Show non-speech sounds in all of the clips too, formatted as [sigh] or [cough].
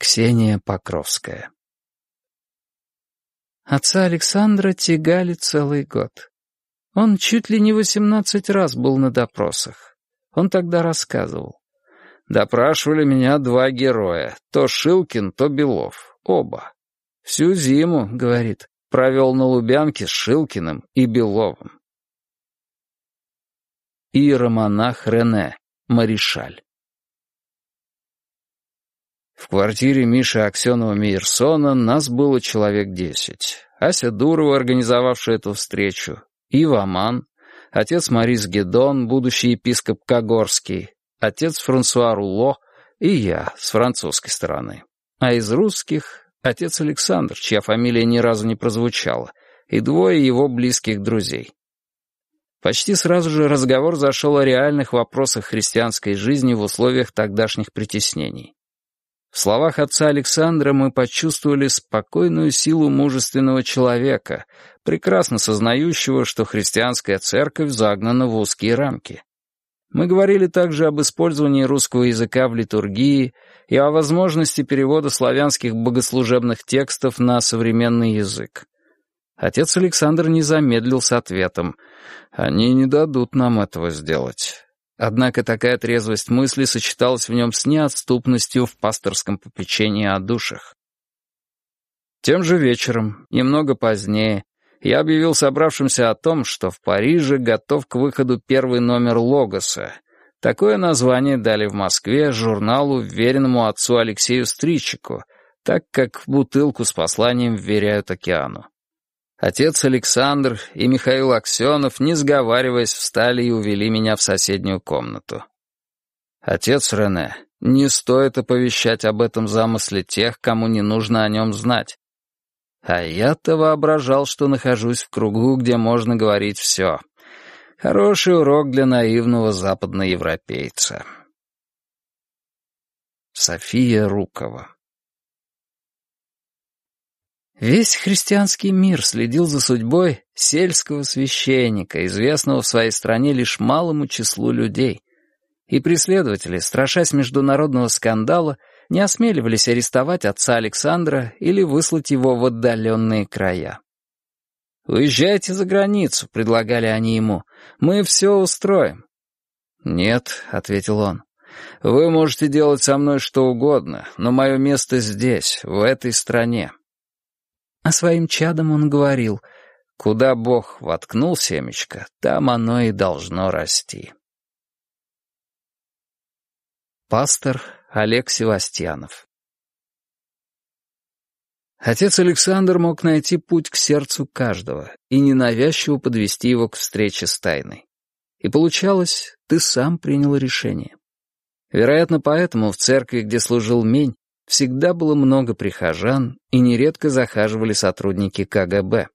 Ксения Покровская Отца Александра тягали целый год. Он чуть ли не восемнадцать раз был на допросах. Он тогда рассказывал. Допрашивали меня два героя, то Шилкин, то Белов, оба. Всю зиму, говорит, провел на Лубянке с Шилкиным и Беловым. Иеромонах Рене, Маришаль. В квартире Миши Аксенова-Мейерсона нас было человек десять. Ася Дурова, организовавшая эту встречу, Ива Аман, отец Марис Гедон, будущий епископ Кагорский, отец Франсуа Руло и я с французской стороны. А из русских — отец Александр, чья фамилия ни разу не прозвучала, и двое его близких друзей. Почти сразу же разговор зашел о реальных вопросах христианской жизни в условиях тогдашних притеснений. В словах отца Александра мы почувствовали спокойную силу мужественного человека, прекрасно сознающего, что христианская церковь загнана в узкие рамки. Мы говорили также об использовании русского языка в литургии и о возможности перевода славянских богослужебных текстов на современный язык. Отец Александр не замедлил с ответом. «Они не дадут нам этого сделать. Однако такая трезвость мысли сочеталась в нем с неотступностью в пасторском попечении о душах. Тем же вечером, немного позднее, я объявил собравшимся о том, что в Париже готов к выходу первый номер «Логоса». Такое название дали в Москве журналу, веренному отцу Алексею Стричику, так как бутылку с посланием вверяют океану. Отец Александр и Михаил Аксенов, не сговариваясь, встали и увели меня в соседнюю комнату. «Отец Рене, не стоит оповещать об этом замысле тех, кому не нужно о нем знать. А я-то воображал, что нахожусь в кругу, где можно говорить все. Хороший урок для наивного западноевропейца». София Рукова Весь христианский мир следил за судьбой сельского священника, известного в своей стране лишь малому числу людей. И преследователи, страшась международного скандала, не осмеливались арестовать отца Александра или выслать его в отдаленные края. «Уезжайте за границу», — предлагали они ему, — «мы все устроим». «Нет», — ответил он, — «вы можете делать со мной что угодно, но мое место здесь, в этой стране». А своим чадом он говорил, «Куда Бог воткнул семечко, там оно и должно расти». Пастор Олег Севастьянов Отец Александр мог найти путь к сердцу каждого и ненавязчиво подвести его к встрече с тайной. И получалось, ты сам принял решение. Вероятно, поэтому в церкви, где служил Мень, всегда было много прихожан, и нередко захаживали сотрудники КГБ.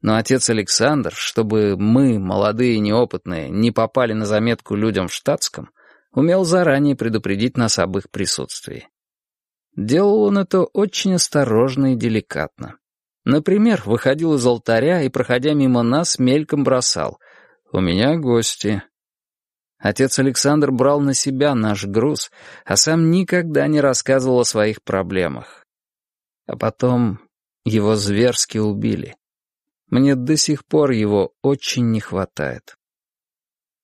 Но отец Александр, чтобы мы, молодые и неопытные, не попали на заметку людям в штатском, умел заранее предупредить нас об их присутствии. Делал он это очень осторожно и деликатно. Например, выходил из алтаря и, проходя мимо нас, мельком бросал «У меня гости, Отец Александр брал на себя наш груз, а сам никогда не рассказывал о своих проблемах. А потом его зверски убили. Мне до сих пор его очень не хватает.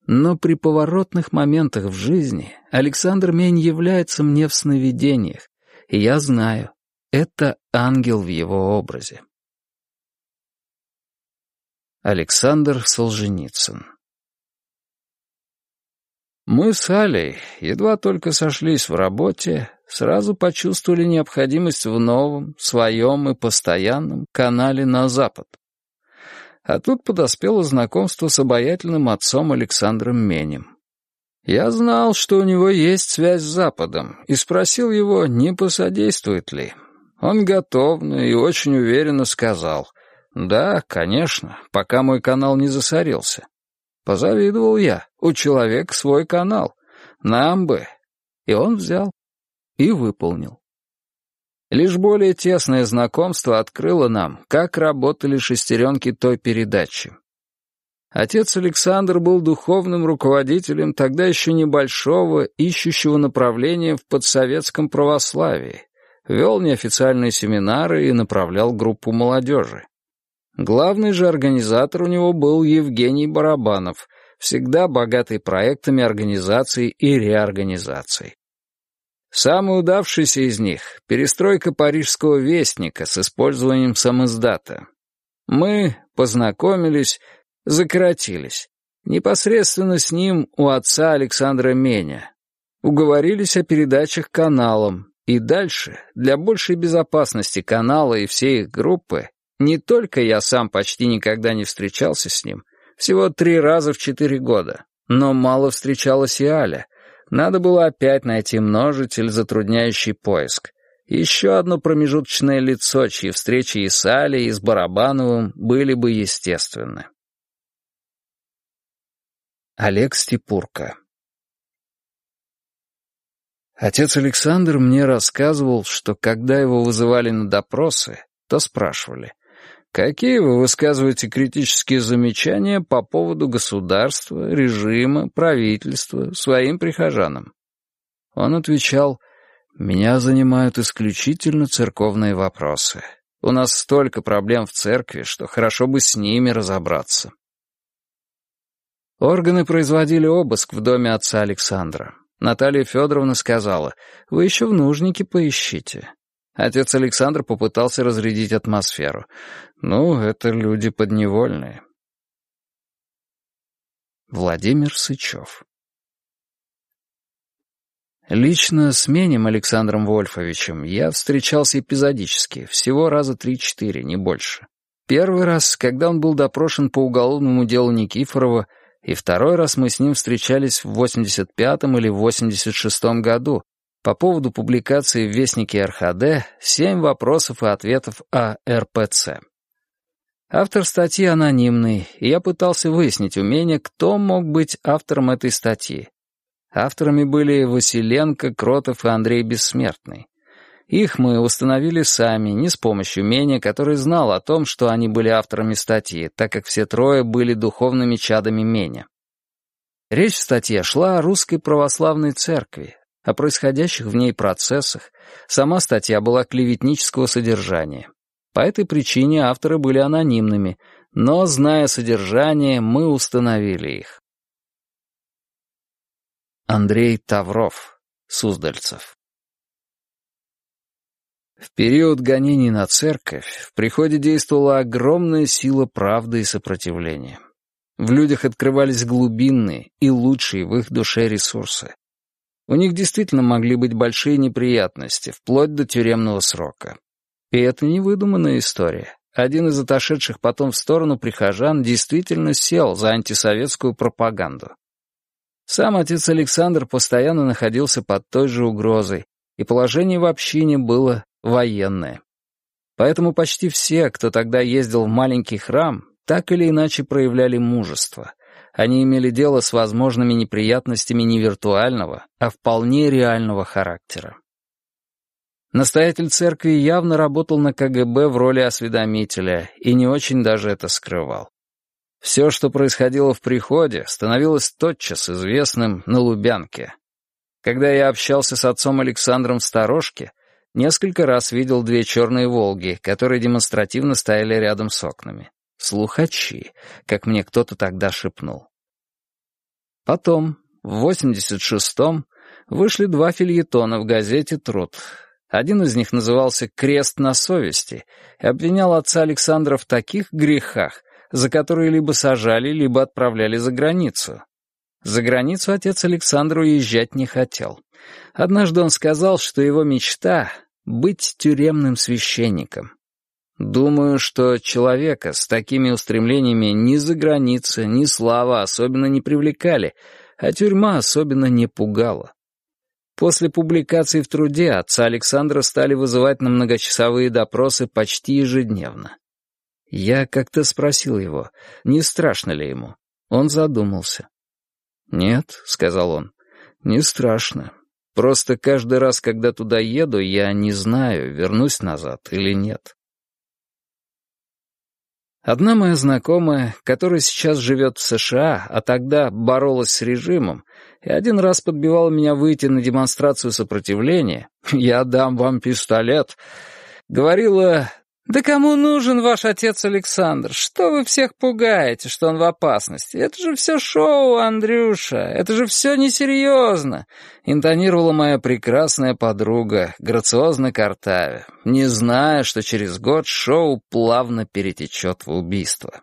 Но при поворотных моментах в жизни Александр Мень является мне в сновидениях, и я знаю, это ангел в его образе. Александр Солженицын мы с Алей, едва только сошлись в работе, сразу почувствовали необходимость в новом, своем и постоянном канале на Запад. А тут подоспело знакомство с обаятельным отцом Александром Менем. Я знал, что у него есть связь с Западом, и спросил его, не посодействует ли. Он готовно и очень уверенно сказал, «Да, конечно, пока мой канал не засорился». Позавидовал я. У человека свой канал. Нам бы. И он взял. И выполнил. Лишь более тесное знакомство открыло нам, как работали шестеренки той передачи. Отец Александр был духовным руководителем тогда еще небольшого, ищущего направления в подсоветском православии, вел неофициальные семинары и направлял группу молодежи. Главный же организатор у него был Евгений Барабанов, всегда богатый проектами организации и реорганизации. Самый удавшийся из них — перестройка парижского вестника с использованием самоздата. Мы познакомились, закоротились. Непосредственно с ним у отца Александра Меня. Уговорились о передачах каналам, и дальше, для большей безопасности канала и всей их группы, не только я сам почти никогда не встречался с ним, всего три раза в четыре года, но мало встречалась и Аля. Надо было опять найти множитель, затрудняющий поиск. Еще одно промежуточное лицо, чьи встречи и с Алей, и с Барабановым были бы естественны. Олег Степурко Отец Александр мне рассказывал, что когда его вызывали на допросы, то спрашивали, какие вы высказываете критические замечания по поводу государства, режима, правительства, своим прихожанам? Он отвечал, меня занимают исключительно церковные вопросы. У нас столько проблем в церкви, что хорошо бы с ними разобраться. Органы производили обыск в доме отца Александра. Наталья Федоровна сказала, «Вы еще в нужнике поищите». Отец Александр попытался разрядить атмосферу. «Ну, это люди подневольные». Владимир Сычев Лично с Менем Александром Вольфовичем я встречался эпизодически, всего раза три-четыре, не больше. Первый раз, когда он был допрошен по уголовному делу Никифорова, и второй раз мы с ним встречались в 85-м или 86-м году по поводу публикации в Вестнике РХД «Семь вопросов и ответов о РПЦ». Автор статьи анонимный, и я пытался выяснить у меня, кто мог быть автором этой статьи. Авторами были Василенко, Кротов и Андрей Бессмертный. Их мы установили сами, не с помощью Меня, который знал о том, что они были авторами статьи, так как все трое были духовными чадами Меня. Речь в статье шла о русской православной церкви, о происходящих в ней процессах. Сама статья была клеветнического содержания. По этой причине авторы были анонимными, но, зная содержание, мы установили их. Андрей Тавров, Суздальцев в период гонений на церковь в приходе действовала огромная сила правды и сопротивления. В людях открывались глубинные и лучшие в их душе ресурсы. У них действительно могли быть большие неприятности, вплоть до тюремного срока. И это не выдуманная история. Один из отошедших потом в сторону прихожан действительно сел за антисоветскую пропаганду. Сам отец Александр постоянно находился под той же угрозой, и положение в общине было военное. Поэтому почти все, кто тогда ездил в маленький храм, так или иначе проявляли мужество. Они имели дело с возможными неприятностями не виртуального, а вполне реального характера. Настоятель церкви явно работал на КГБ в роли осведомителя и не очень даже это скрывал. Все, что происходило в приходе, становилось тотчас известным на Лубянке. Когда я общался с отцом Александром в сторожке, Несколько раз видел две черные «Волги», которые демонстративно стояли рядом с окнами. Слухачи, как мне кто-то тогда шепнул. Потом, в 86-м, вышли два фильетона в газете «Труд». Один из них назывался «Крест на совести» и обвинял отца Александра в таких грехах, за которые либо сажали, либо отправляли за границу. За границу отец Александр уезжать не хотел. Однажды он сказал, что его мечта — быть тюремным священником. Думаю, что человека с такими устремлениями ни за граница, ни слава особенно не привлекали, а тюрьма особенно не пугала. После публикации в труде отца Александра стали вызывать на многочасовые допросы почти ежедневно. Я как-то спросил его, не страшно ли ему. Он задумался. «Нет», — сказал он, — «не страшно. Просто каждый раз, когда туда еду, я не знаю, вернусь назад или нет». Одна моя знакомая, которая сейчас живет в США, а тогда боролась с режимом, и один раз подбивала меня выйти на демонстрацию сопротивления, [laughs] «Я дам вам пистолет», говорила, «Да кому нужен ваш отец Александр? Что вы всех пугаете, что он в опасности? Это же все шоу, Андрюша, это же все несерьезно!» Интонировала моя прекрасная подруга, грациозно картавя, не зная, что через год шоу плавно перетечет в убийство.